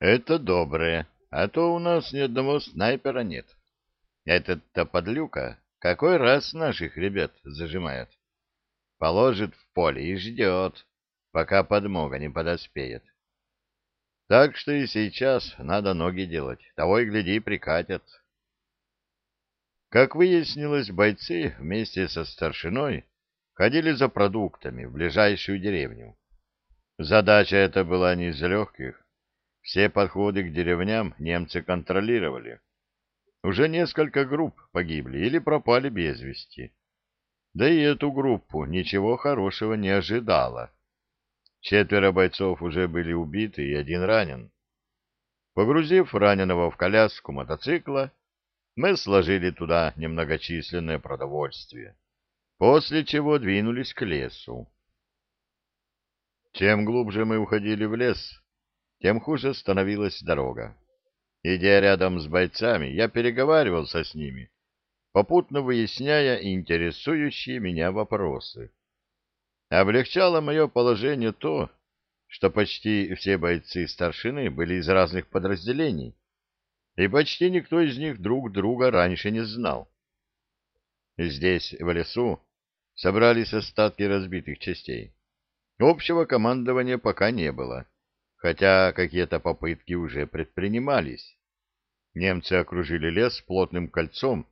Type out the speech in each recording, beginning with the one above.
Это доброе, а то у нас ни одного снайпера нет. Этот-то подлюка какой раз наших ребят зажимает. Положит в поле и ждет, пока подмога не подоспеет. Так что и сейчас надо ноги делать, того и гляди прикатят. Как выяснилось, бойцы вместе со старшиной ходили за продуктами в ближайшую деревню. Задача эта была не из легких. Все подходы к деревням немцы контролировали. Уже несколько групп погибли или пропали без вести. Да и эту группу ничего хорошего не ожидала. Четверо бойцов уже были убиты и один ранен. Погрузив раненого в коляску мотоцикла, мы сложили туда немногочисленное продовольствие, после чего двинулись к лесу. Чем глубже мы уходили в лес, тем хуже становилась дорога. Идя рядом с бойцами, я переговаривался с ними, попутно выясняя интересующие меня вопросы. Облегчало мое положение то, что почти все бойцы старшины были из разных подразделений, и почти никто из них друг друга раньше не знал. Здесь, в лесу, собрались остатки разбитых частей. Общего командования пока не было, хотя какие-то попытки уже предпринимались. Немцы окружили лес плотным кольцом,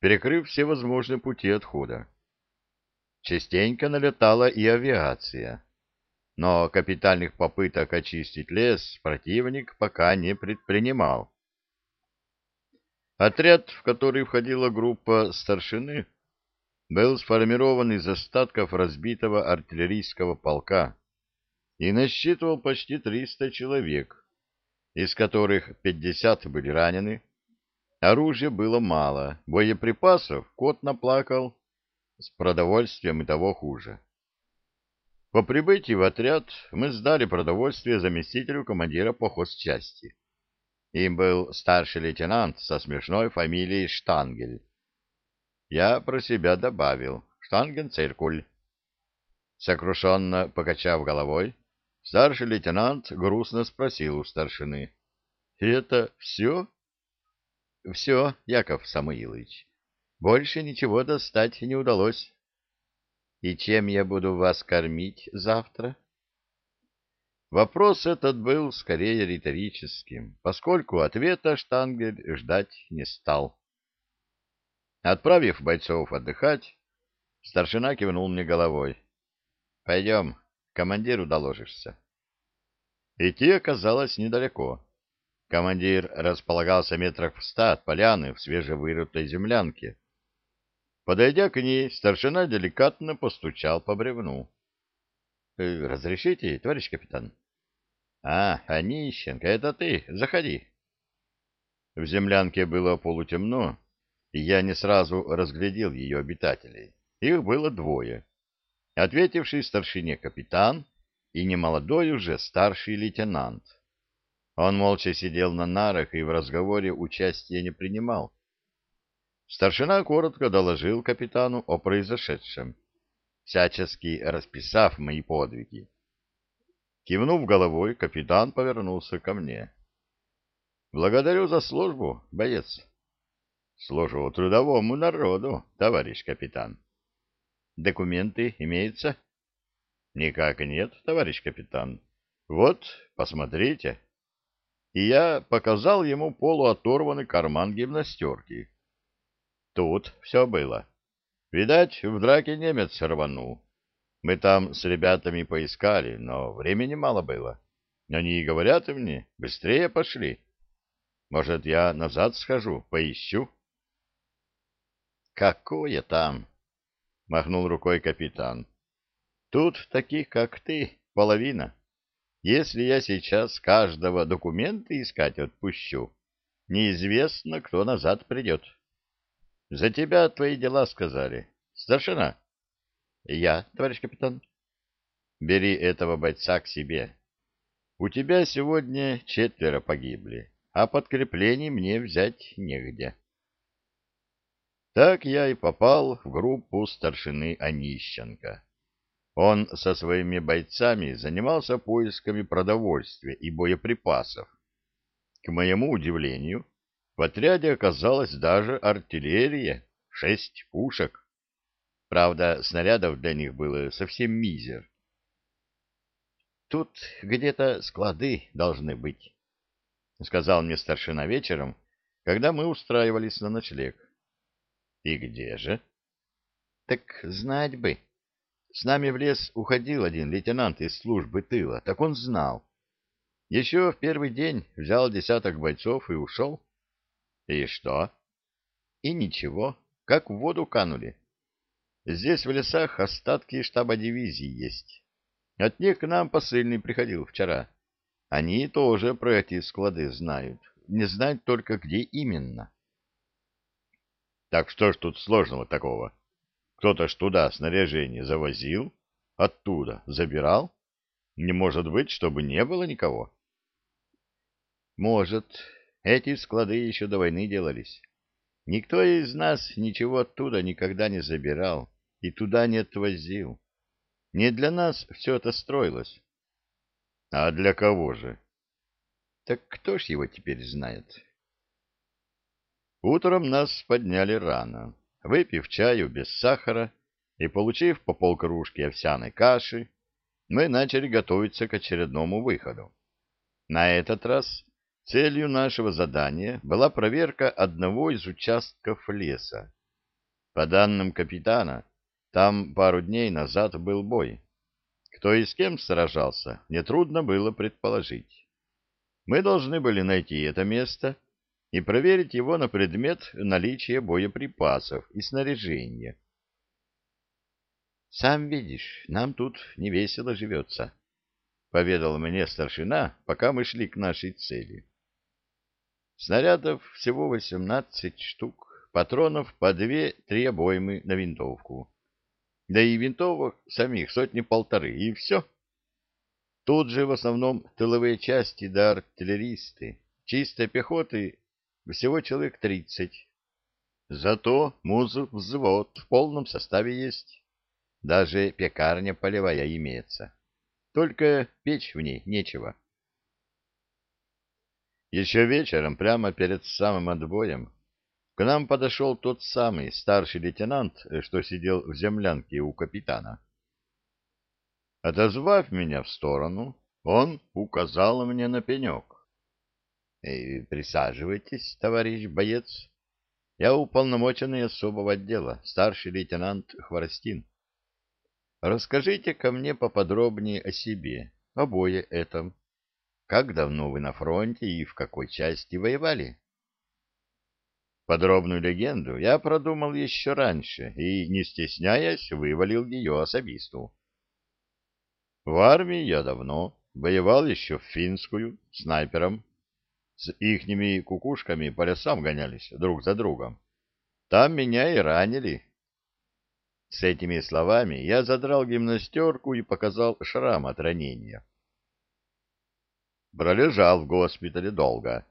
перекрыв все возможные пути отхода. Частенько налетала и авиация. Но капитальных попыток очистить лес противник пока не предпринимал. Отряд, в который входила группа старшины, был сформирован из остатков разбитого артиллерийского полка и насчитывал почти 300 человек, из которых 50 были ранены. Оружия было мало, боеприпасов кот наплакал, с продовольствием и того хуже. По прибытии в отряд мы сдали продовольствие заместителю командира похозчасти. Им был старший лейтенант со смешной фамилией Штангель. Я про себя добавил «Штангенциркуль». Сокрушенно покачав головой, старший лейтенант грустно спросил у старшины. — Это все? — Все, Яков Самуилович. Больше ничего достать не удалось. — И чем я буду вас кормить завтра? Вопрос этот был скорее риторическим, поскольку ответа Штангель ждать не стал. Отправив бойцов отдыхать, старшина кивнул мне головой. — Пойдем, командиру доложишься. Идти оказалось недалеко. Командир располагался метрах в ста от поляны в свежевырытой землянке. Подойдя к ней, старшина деликатно постучал по бревну. «Э, — Разрешите, товарищ капитан? А, Онищенко, это ты. Заходи. В землянке было полутемно, и я не сразу разглядел ее обитателей. Их было двое. Ответивший старшине капитан и немолодой уже старший лейтенант. Он молча сидел на нарах и в разговоре участия не принимал. Старшина коротко доложил капитану о произошедшем, всячески расписав мои подвиги. Кивнув головой, капитан повернулся ко мне. — Благодарю за службу, боец. — Служу трудовому народу, товарищ капитан. — Документы имеются? — Никак нет, товарищ капитан. Вот, посмотрите. И я показал ему полуоторванный карман гимнастерки. Тут все было. Видать, в драке немец рванул. Мы там с ребятами поискали, но времени мало было. Они и говорят мне, быстрее пошли. Может, я назад схожу, поищу? Какое там? Махнул рукой капитан. Тут таких, как ты, половина. Если я сейчас каждого документа искать отпущу, неизвестно, кто назад придет. За тебя твои дела сказали. Старшина? Я, товарищ капитан. Бери этого бойца к себе. У тебя сегодня четверо погибли, а подкреплений мне взять негде. Так я и попал в группу старшины Онищенко. Он со своими бойцами занимался поисками продовольствия и боеприпасов К моему удивлению, в отряде оказалась даже артиллерия, шесть пушек. Правда, снарядов для них было совсем мизер. Тут где-то склады должны быть, — сказал мне старшина вечером, когда мы устраивались на ночлег. — И где же? — Так знать бы. С нами в лес уходил один лейтенант из службы тыла, так он знал. Еще в первый день взял десяток бойцов и ушел. — И что? — И ничего, как в воду канули. Здесь в лесах остатки штаба дивизии есть. От них к нам посыльный приходил вчера. Они тоже про эти склады знают. Не знают только, где именно. Так что ж тут сложного такого? Кто-то ж туда снаряжение завозил, оттуда забирал. Не может быть, чтобы не было никого. Может. Эти склады еще до войны делались. Никто из нас ничего оттуда никогда не забирал и туда не отвозил. Не для нас все это строилось. А для кого же? Так кто ж его теперь знает? Утром нас подняли рано. Выпив чаю без сахара и получив по полкружки овсяной каши, мы начали готовиться к очередному выходу. На этот раз целью нашего задания была проверка одного из участков леса. По данным капитана, там пару дней назад был бой. Кто и с кем сражался, нетрудно было предположить. Мы должны были найти это место и проверить его на предмет наличия боеприпасов и снаряжения. «Сам видишь, нам тут не весело живется», — поведал мне старшина, пока мы шли к нашей цели. Снарядов всего восемнадцать штук, патронов по две-три обоймы на винтовку. Да и винтовок самих сотни-полторы, и все. Тут же в основном тыловые части да артиллеристы, чистой пехоты всего человек тридцать. Зато муз-взвод в полном составе есть. Даже пекарня полевая имеется. Только печь в ней нечего. Еще вечером, прямо перед самым отбоем, к нам подошел тот самый старший лейтенант, что сидел в землянке у капитана. Отозвав меня в сторону, он указал мне на пенек. «Э, — Присаживайтесь, товарищ боец. Я уполномоченный особого отдела, старший лейтенант Хворостин. Расскажите ко мне поподробнее о себе, обое этом. Как давно вы на фронте и в какой части воевали? — Подробную легенду я продумал еще раньше и, не стесняясь, вывалил ее особисту. В армии я давно, воевал еще в финскую, снайпером. С ихними кукушками по лесам гонялись друг за другом. Там меня и ранили. С этими словами я задрал гимнастерку и показал шрам от ранения. Пролежал в госпитале долго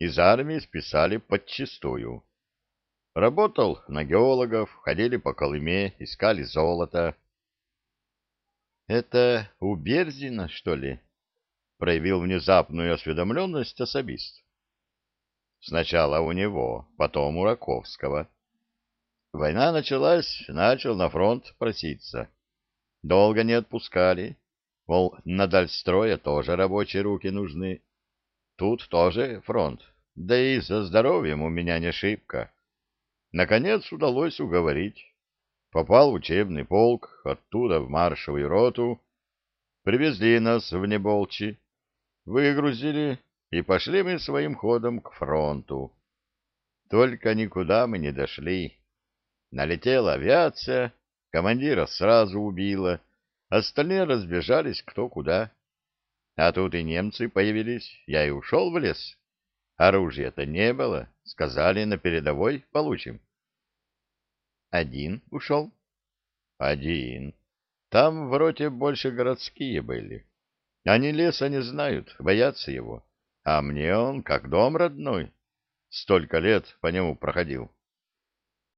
из армии списали подчистую. Работал на геологов, ходили по Колыме, искали золото. — Это у Берзина, что ли? — проявил внезапную осведомленность особист. — Сначала у него, потом у Раковского. Война началась, начал на фронт проситься. Долго не отпускали. Мол, на дальстроя тоже рабочие руки нужны. Тут тоже фронт, да и со здоровьем у меня не шибко. Наконец удалось уговорить. Попал в учебный полк, оттуда в маршевую роту. Привезли нас в Неболчи, выгрузили, и пошли мы своим ходом к фронту. Только никуда мы не дошли. Налетела авиация, командира сразу убила, остальные разбежались кто куда. А тут и немцы появились, я и ушел в лес. Оружия-то не было, сказали, на передовой получим. Один ушел? Один. Там в роте больше городские были. Они леса не знают, боятся его. А мне он как дом родной. Столько лет по нему проходил.